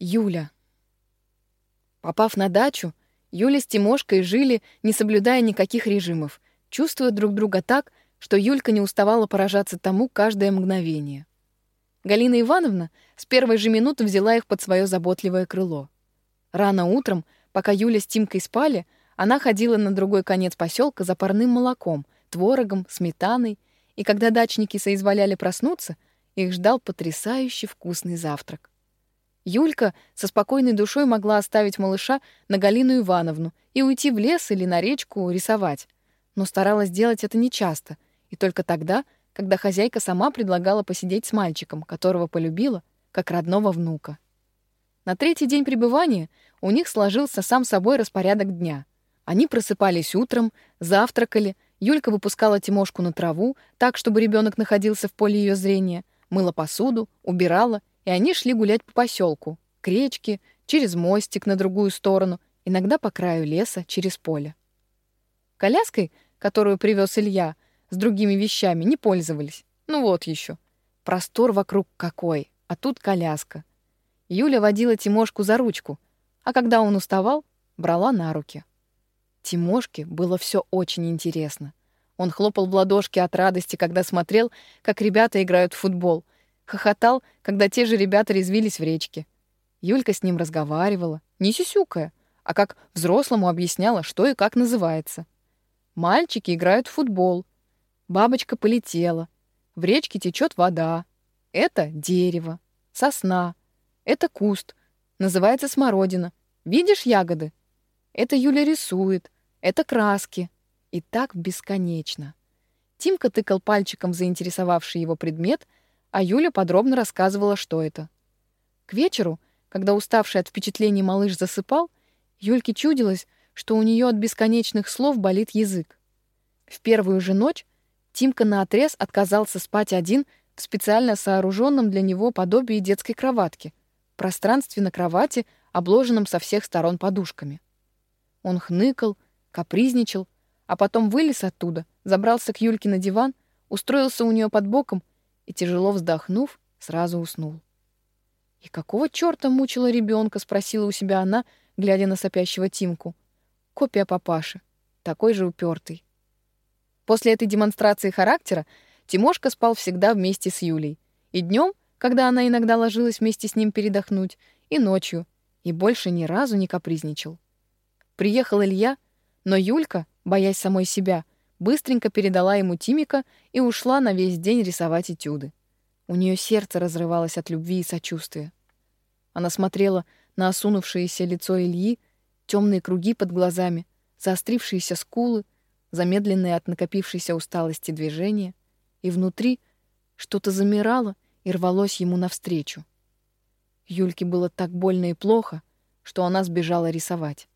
Юля. Попав на дачу, Юля с Тимошкой жили, не соблюдая никаких режимов, чувствуя друг друга так, что Юлька не уставала поражаться тому каждое мгновение. Галина Ивановна с первой же минуты взяла их под свое заботливое крыло. Рано утром, пока Юля с Тимкой спали, она ходила на другой конец поселка за парным молоком, творогом, сметаной, и когда дачники соизволяли проснуться, их ждал потрясающе вкусный завтрак. Юлька со спокойной душой могла оставить малыша на Галину Ивановну и уйти в лес или на речку рисовать, но старалась делать это нечасто, и только тогда, когда хозяйка сама предлагала посидеть с мальчиком, которого полюбила, как родного внука. На третий день пребывания у них сложился сам собой распорядок дня. Они просыпались утром, завтракали, Юлька выпускала Тимошку на траву, так, чтобы ребенок находился в поле ее зрения, мыла посуду, убирала и они шли гулять по поселку, к речке, через мостик на другую сторону, иногда по краю леса, через поле. Коляской, которую привез Илья, с другими вещами не пользовались. Ну вот еще. Простор вокруг какой, а тут коляска. Юля водила Тимошку за ручку, а когда он уставал, брала на руки. Тимошке было все очень интересно. Он хлопал в ладошки от радости, когда смотрел, как ребята играют в футбол — хохотал, когда те же ребята резвились в речке. Юлька с ним разговаривала, не сюсюкая, а как взрослому объясняла, что и как называется. Мальчики играют в футбол. Бабочка полетела. В речке течет вода. Это дерево, сосна. Это куст. Называется смородина. Видишь ягоды? Это Юля рисует. Это краски. И так бесконечно. Тимка тыкал пальчиком заинтересовавший его предмет — а Юля подробно рассказывала, что это. К вечеру, когда уставший от впечатлений малыш засыпал, Юльке чудилось, что у нее от бесконечных слов болит язык. В первую же ночь Тимка наотрез отказался спать один в специально сооруженном для него подобии детской кроватки, пространстве на кровати, обложенном со всех сторон подушками. Он хныкал, капризничал, а потом вылез оттуда, забрался к Юльке на диван, устроился у нее под боком и, тяжело вздохнув, сразу уснул. «И какого черта мучила ребенка?» — спросила у себя она, глядя на сопящего Тимку. Копия папаши, такой же упертый. После этой демонстрации характера Тимошка спал всегда вместе с Юлей. И днем, когда она иногда ложилась вместе с ним передохнуть, и ночью, и больше ни разу не капризничал. Приехал Илья, но Юлька, боясь самой себя, — быстренько передала ему Тимика и ушла на весь день рисовать этюды. У нее сердце разрывалось от любви и сочувствия. Она смотрела на осунувшееся лицо Ильи, темные круги под глазами, заострившиеся скулы, замедленные от накопившейся усталости движения, и внутри что-то замирало и рвалось ему навстречу. Юльке было так больно и плохо, что она сбежала рисовать.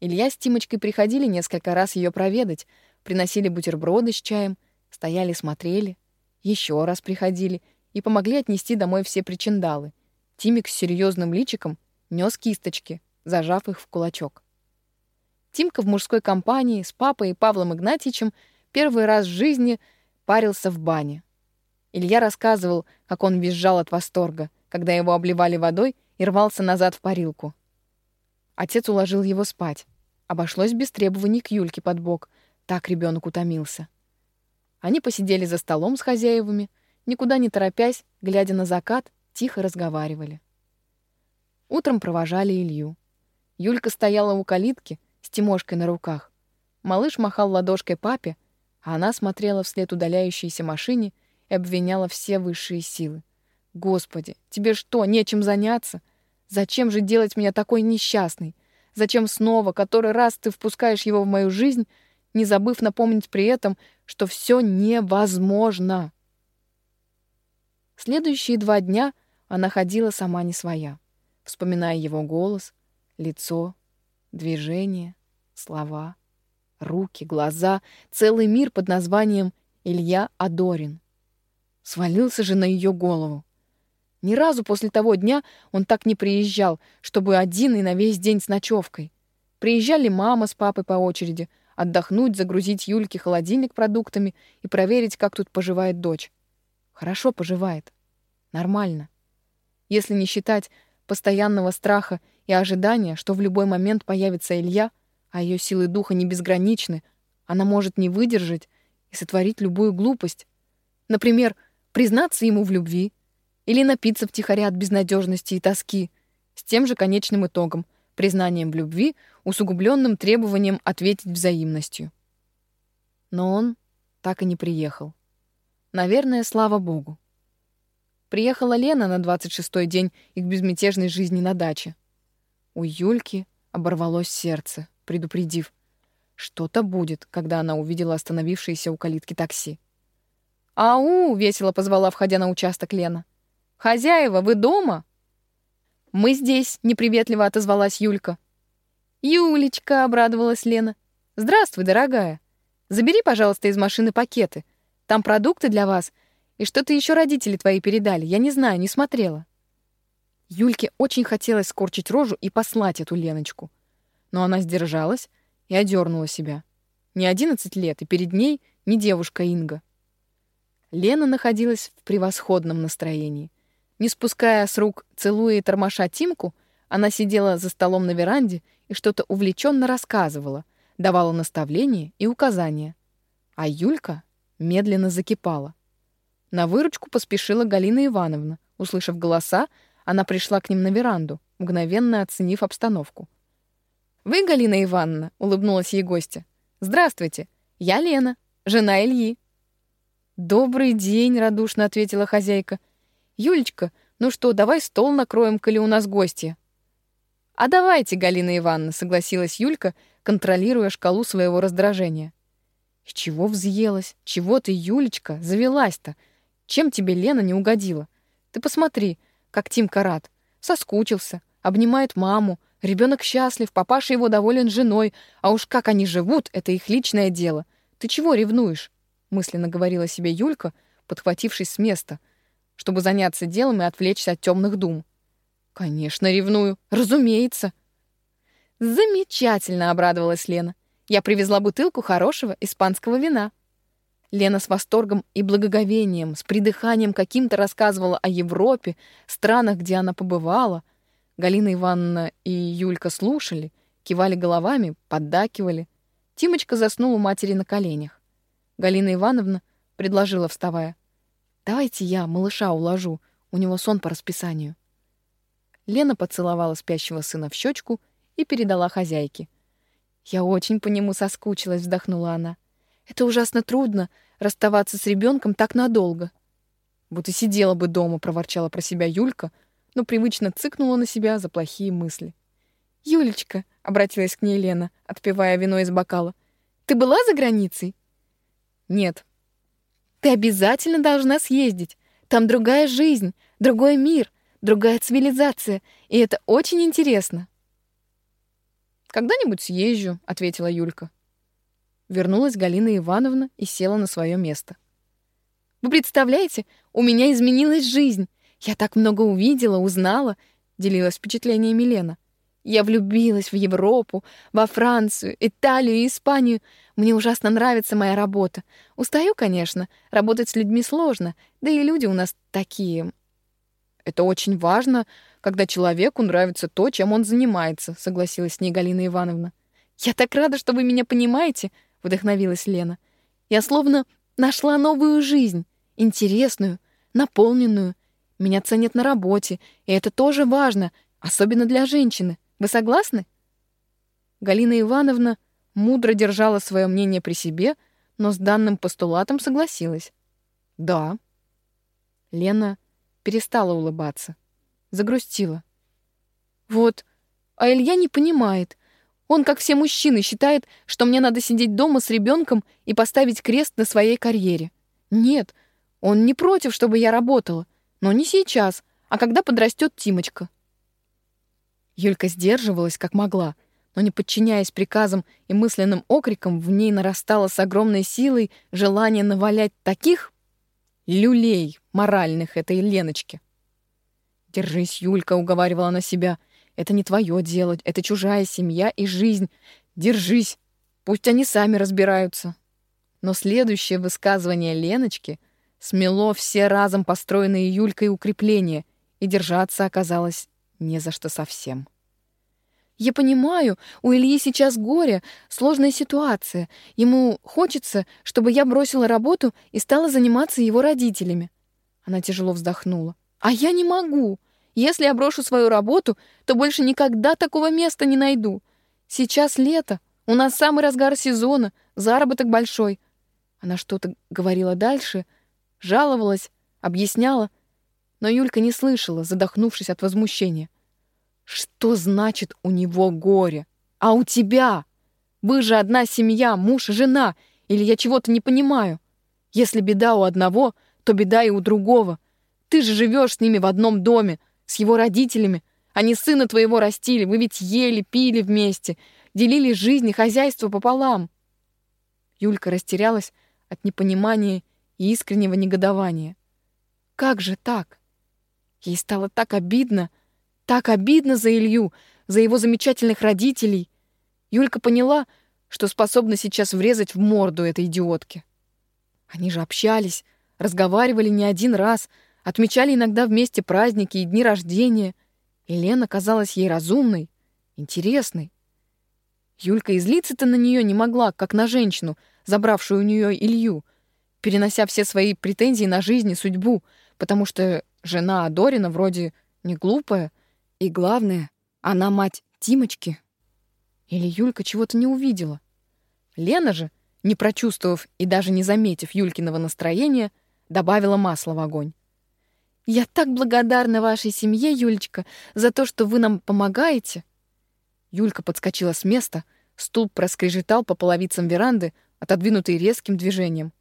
Илья с Тимочкой приходили несколько раз ее проведать, приносили бутерброды с чаем, стояли, смотрели, еще раз приходили и помогли отнести домой все причиндалы. Тимик с серьезным личиком нес кисточки, зажав их в кулачок. Тимка в мужской компании с папой и Павлом Игнатьичем первый раз в жизни парился в бане. Илья рассказывал, как он визжал от восторга, когда его обливали водой и рвался назад в парилку. Отец уложил его спать. Обошлось без требований к Юльке под бок — так ребенок утомился. Они посидели за столом с хозяевами, никуда не торопясь, глядя на закат, тихо разговаривали. Утром провожали Илью. Юлька стояла у калитки с Тимошкой на руках. Малыш махал ладошкой папе, а она смотрела вслед удаляющейся машине и обвиняла все высшие силы. «Господи, тебе что, нечем заняться? Зачем же делать меня такой несчастной? Зачем снова, который раз ты впускаешь его в мою жизнь, не забыв напомнить при этом, что все невозможно. Следующие два дня она ходила сама не своя, вспоминая его голос, лицо, движения, слова, руки, глаза, целый мир под названием Илья Адорин. Свалился же на ее голову. Ни разу после того дня он так не приезжал, чтобы один и на весь день с ночевкой. Приезжали мама с папой по очереди — отдохнуть, загрузить Юльке холодильник продуктами и проверить, как тут поживает дочь. Хорошо поживает. Нормально. Если не считать постоянного страха и ожидания, что в любой момент появится Илья, а ее силы духа не безграничны, она может не выдержать и сотворить любую глупость. Например, признаться ему в любви или напиться втихаря от безнадежности и тоски, с тем же конечным итогом — признанием в любви, усугубленным требованием ответить взаимностью. Но он так и не приехал. Наверное, слава богу. Приехала Лена на 26-й день их безмятежной жизни на даче. У Юльки оборвалось сердце, предупредив. Что-то будет, когда она увидела остановившееся у калитки такси. «Ау!» — весело позвала, входя на участок Лена. «Хозяева, вы дома?» «Мы здесь», — неприветливо отозвалась Юлька. «Юлечка», — обрадовалась Лена. «Здравствуй, дорогая. Забери, пожалуйста, из машины пакеты. Там продукты для вас — и что-то еще родители твои передали. Я не знаю, не смотрела. Юльке очень хотелось скорчить рожу и послать эту Леночку. Но она сдержалась и одернула себя. Не одиннадцать лет, и перед ней не девушка Инга. Лена находилась в превосходном настроении. Не спуская с рук, целуя и тормоша Тимку, она сидела за столом на веранде и что-то увлеченно рассказывала, давала наставления и указания. А Юлька медленно закипала. На выручку поспешила Галина Ивановна. Услышав голоса, она пришла к ним на веранду, мгновенно оценив обстановку. «Вы, Галина Ивановна?» — улыбнулась ей гостья. «Здравствуйте. Я Лена, жена Ильи». «Добрый день», — радушно ответила хозяйка. «Юлечка, ну что, давай стол накроем, коли у нас гости». «А давайте, Галина Ивановна», — согласилась Юлька, контролируя шкалу своего раздражения. «С чего взъелась? Чего ты, Юлечка, завелась-то?» Чем тебе Лена не угодила? Ты посмотри, как Тимка рад. Соскучился, обнимает маму, ребенок счастлив, папаша его доволен женой, а уж как они живут, это их личное дело. Ты чего ревнуешь? мысленно говорила себе Юлька, подхватившись с места, чтобы заняться делом и отвлечься от темных дум. Конечно, ревную, разумеется. Замечательно, обрадовалась Лена. Я привезла бутылку хорошего испанского вина. Лена с восторгом и благоговением, с придыханием каким-то рассказывала о Европе, странах, где она побывала. Галина Ивановна и Юлька слушали, кивали головами, поддакивали. Тимочка заснул у матери на коленях. Галина Ивановна предложила, вставая. «Давайте я малыша уложу, у него сон по расписанию». Лена поцеловала спящего сына в щечку и передала хозяйке. «Я очень по нему соскучилась», — вздохнула она. «Это ужасно трудно расставаться с ребенком так надолго. Вот и сидела бы дома, проворчала про себя Юлька, но привычно цыкнула на себя за плохие мысли. Юлечка, обратилась к ней Лена, отпивая вино из бокала. Ты была за границей? Нет. Ты обязательно должна съездить. Там другая жизнь, другой мир, другая цивилизация, и это очень интересно. Когда-нибудь съезжу, ответила Юлька. Вернулась Галина Ивановна и села на свое место. Вы представляете, у меня изменилась жизнь. Я так много увидела, узнала, делилась впечатлениями Милена. Я влюбилась в Европу, во Францию, Италию и Испанию. Мне ужасно нравится моя работа. Устаю, конечно, работать с людьми сложно, да и люди у нас такие. Это очень важно, когда человеку нравится то, чем он занимается, согласилась с ней Галина Ивановна. Я так рада, что вы меня понимаете, вдохновилась Лена. Я словно нашла новую жизнь, интересную, наполненную. Меня ценят на работе, и это тоже важно, особенно для женщины. Вы согласны? Галина Ивановна мудро держала свое мнение при себе, но с данным постулатом согласилась. Да. Лена перестала улыбаться, загрустила. Вот, а Илья не понимает. Он, как все мужчины, считает, что мне надо сидеть дома с ребенком и поставить крест на своей карьере. Нет, он не против, чтобы я работала, но не сейчас, а когда подрастет Тимочка. Юлька сдерживалась как могла, но не подчиняясь приказам и мысленным окрикам, в ней нарастало с огромной силой желание навалять таких люлей моральных этой Леночке. «Держись, Юлька», — уговаривала она себя, — это не твое дело, это чужая семья и жизнь. Держись, пусть они сами разбираются. Но следующее высказывание Леночки смело все разом построенные Юлькой укрепления, и держаться оказалось не за что совсем. Я понимаю, у Ильи сейчас горе, сложная ситуация. Ему хочется, чтобы я бросила работу и стала заниматься его родителями. Она тяжело вздохнула. А я не могу. Если я брошу свою работу, то больше никогда такого места не найду. Сейчас лето, у нас самый разгар сезона, заработок большой. Она что-то говорила дальше, жаловалась, объясняла, но Юлька не слышала, задохнувшись от возмущения. Что значит у него горе? А у тебя? Вы же одна семья, муж жена. Или я чего-то не понимаю? Если беда у одного, то беда и у другого. Ты же живешь с ними в одном доме, с его родителями. Они сына твоего растили, вы ведь ели, пили вместе, делили жизнь и хозяйство пополам. Юлька растерялась от непонимания и искреннего негодования. Как же так? Ей стало так обидно, так обидно за Илью, за его замечательных родителей. Юлька поняла, что способна сейчас врезать в морду этой идиотки. Они же общались, разговаривали не один раз, отмечали иногда вместе праздники и дни рождения. И Лена казалась ей разумной, интересной. Юлька и злиться-то на нее не могла, как на женщину, забравшую у нее Илью, перенося все свои претензии на жизнь и судьбу, потому что жена Адорина вроде не глупая, и главное, она мать Тимочки. Или Юлька чего-то не увидела. Лена же, не прочувствовав и даже не заметив Юлькиного настроения, добавила масло в огонь. «Я так благодарна вашей семье, Юлечка, за то, что вы нам помогаете». Юлька подскочила с места, стул проскрежетал по половицам веранды, отодвинутый резким движением.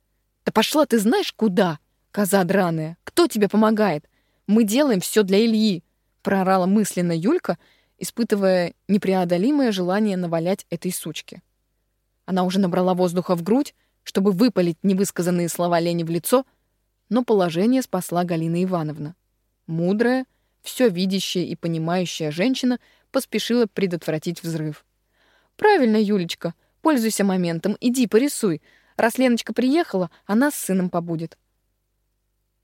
«Да пошла ты знаешь куда, коза драная! Кто тебе помогает? Мы делаем все для Ильи проорала мысленно Юлька, испытывая непреодолимое желание навалять этой сучке. Она уже набрала воздуха в грудь, чтобы выпалить невысказанные слова Лене в лицо, но положение спасла Галина Ивановна. Мудрая, все видящая и понимающая женщина поспешила предотвратить взрыв. «Правильно, Юлечка, пользуйся моментом, иди порисуй. Раз Леночка приехала, она с сыном побудет.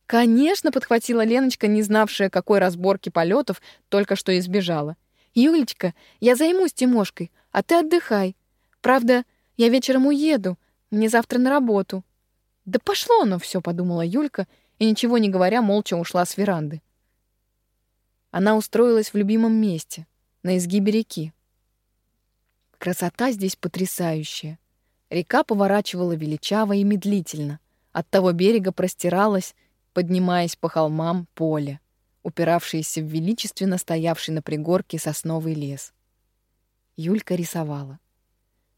Конечно, подхватила Леночка, не знавшая, какой разборки полетов только что избежала. Юлечка, я займусь Тимошкой, а ты отдыхай. Правда, я вечером уеду, мне завтра на работу. Да пошло оно все, подумала Юлька и ничего не говоря молча ушла с веранды. Она устроилась в любимом месте, на изгибе реки. Красота здесь потрясающая. Река поворачивала величаво и медлительно. От того берега простиралась поднимаясь по холмам поле, упиравшееся в величественно стоявший на пригорке сосновый лес. Юлька рисовала.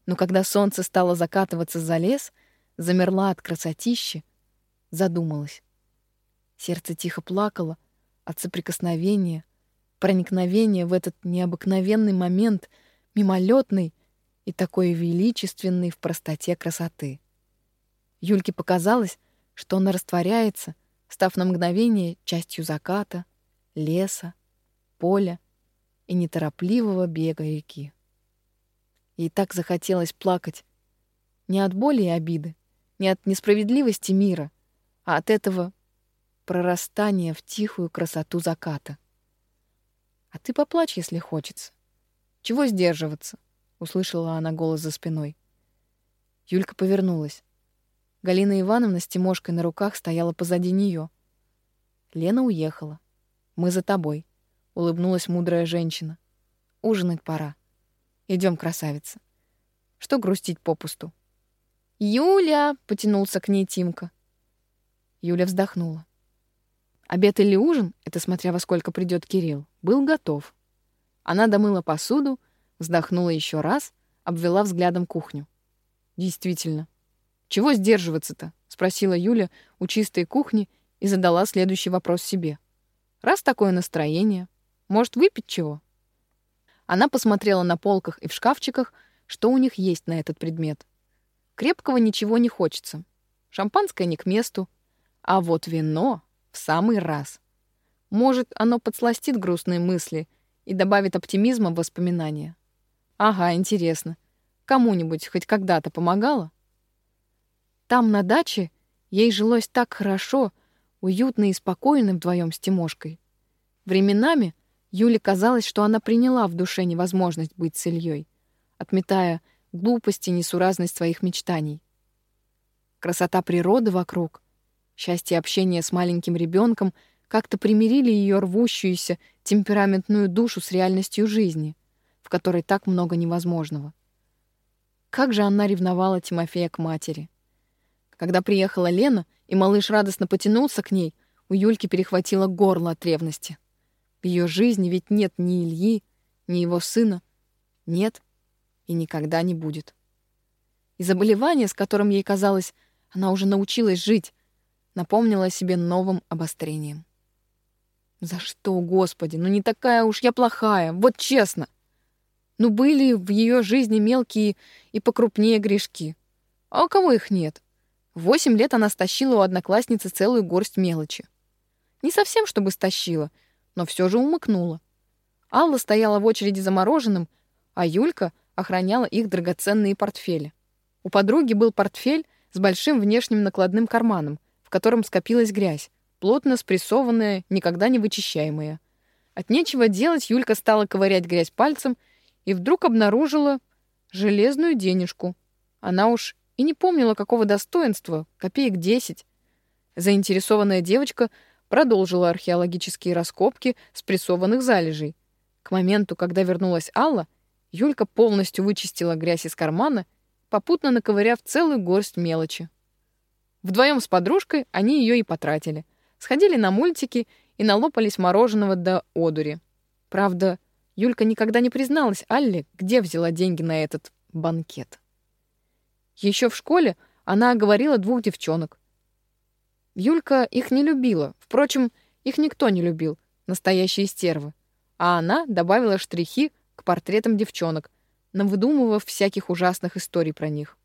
Но когда солнце стало закатываться за лес, замерла от красотищи, задумалась. Сердце тихо плакало от соприкосновения, проникновения в этот необыкновенный момент, мимолетный и такой величественный в простоте красоты. Юльке показалось, что она растворяется став на мгновение частью заката, леса, поля и неторопливого бега реки. Ей так захотелось плакать не от боли и обиды, не от несправедливости мира, а от этого прорастания в тихую красоту заката. «А ты поплачь, если хочется. Чего сдерживаться?» — услышала она голос за спиной. Юлька повернулась. Галина Ивановна с Тимошкой на руках стояла позади нее. Лена уехала. Мы за тобой, улыбнулась мудрая женщина. Ужинать пора. Идем, красавица. Что грустить попусту? Юля, потянулся к ней Тимка. Юля вздохнула. Обед или ужин, это смотря во сколько придет Кирилл, был готов. Она домыла посуду, вздохнула еще раз, обвела взглядом кухню. Действительно, чего сдерживаться-то? спросила Юля у чистой кухни и задала следующий вопрос себе. Раз такое настроение, может, выпить чего? Она посмотрела на полках и в шкафчиках, что у них есть на этот предмет. Крепкого ничего не хочется. Шампанское не к месту, а вот вино в самый раз. Может, оно подсластит грустные мысли и добавит оптимизма в воспоминания. Ага, интересно. Кому-нибудь хоть когда-то помогало? Там, на даче, ей жилось так хорошо, уютно и спокойно вдвоем с Тимошкой. Временами Юле казалось, что она приняла в душе невозможность быть с Ильей, отметая глупость и несуразность своих мечтаний. Красота природы вокруг, счастье общения с маленьким ребенком как-то примирили ее рвущуюся, темпераментную душу с реальностью жизни, в которой так много невозможного. Как же она ревновала Тимофея к матери. Когда приехала Лена, и малыш радостно потянулся к ней, у Юльки перехватило горло от ревности. В ее жизни ведь нет ни Ильи, ни его сына. Нет и никогда не будет. И заболевание, с которым ей казалось, она уже научилась жить, напомнило себе новым обострением. За что, Господи? Ну не такая уж я плохая, вот честно. Ну были в ее жизни мелкие и покрупнее грешки. А у кого их нет? Восемь лет она стащила у одноклассницы целую горсть мелочи. Не совсем, чтобы стащила — но все же умыкнула. Алла стояла в очереди за мороженым, а Юлька охраняла их драгоценные портфели. У подруги был портфель с большим внешним накладным карманом, в котором скопилась грязь, плотно спрессованная, никогда не вычищаемая. От нечего делать Юлька стала ковырять грязь пальцем и вдруг обнаружила железную денежку. Она уж и не помнила, какого достоинства, копеек десять. Заинтересованная девочка продолжила археологические раскопки спрессованных залежей. К моменту, когда вернулась Алла, Юлька полностью вычистила грязь из кармана, попутно наковыряв целую горсть мелочи. Вдвоем с подружкой они ее и потратили. Сходили на мультики и налопались мороженого до одури. Правда, Юлька никогда не призналась Алле, где взяла деньги на этот банкет. Еще в школе она оговорила двух девчонок. Юлька их не любила. Впрочем, их никто не любил, настоящие стервы. А она добавила штрихи к портретам девчонок, навыдумывав всяких ужасных историй про них.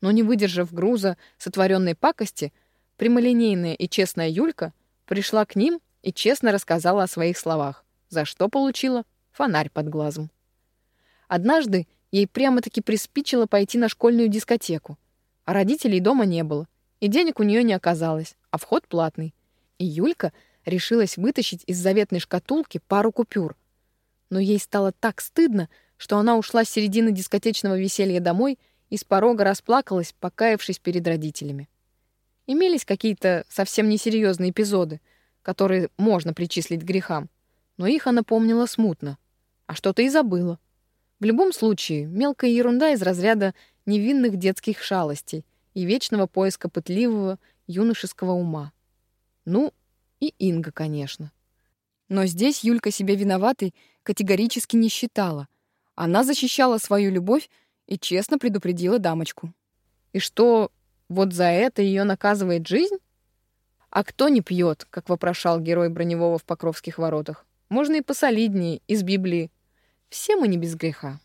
Но не выдержав груза сотворенной пакости, прямолинейная и честная Юлька пришла к ним и честно рассказала о своих словах, за что получила фонарь под глазом. Однажды ей прямо-таки приспичило пойти на школьную дискотеку, а родителей дома не было и денег у нее не оказалось, а вход платный. И Юлька решилась вытащить из заветной шкатулки пару купюр. Но ей стало так стыдно, что она ушла с середины дискотечного веселья домой и с порога расплакалась, покаявшись перед родителями. Имелись какие-то совсем несерьезные эпизоды, которые можно причислить к грехам, но их она помнила смутно, а что-то и забыла. В любом случае, мелкая ерунда из разряда невинных детских шалостей — и вечного поиска пытливого юношеского ума. Ну, и Инга, конечно. Но здесь Юлька себя виноватой категорически не считала. Она защищала свою любовь и честно предупредила дамочку. И что, вот за это ее наказывает жизнь? А кто не пьет, как вопрошал герой Броневого в Покровских воротах? Можно и посолиднее, из Библии. Все мы не без греха.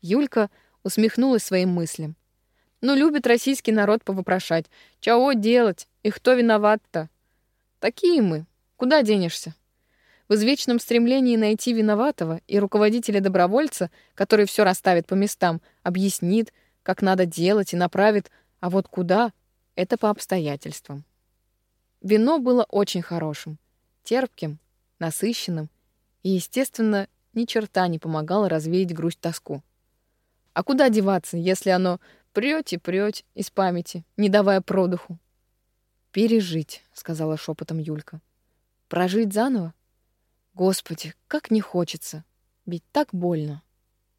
Юлька усмехнулась своим мыслям. Ну, любит российский народ повопрошать. Чего делать? И кто виноват-то? Такие мы. Куда денешься? В извечном стремлении найти виноватого и руководителя-добровольца, который все расставит по местам, объяснит, как надо делать и направит, а вот куда — это по обстоятельствам. Вино было очень хорошим, терпким, насыщенным и, естественно, ни черта не помогало развеять грусть-тоску. А куда деваться, если оно Прёть и прёть из памяти, не давая продуху. «Пережить», — сказала шепотом Юлька. «Прожить заново? Господи, как не хочется. Ведь так больно».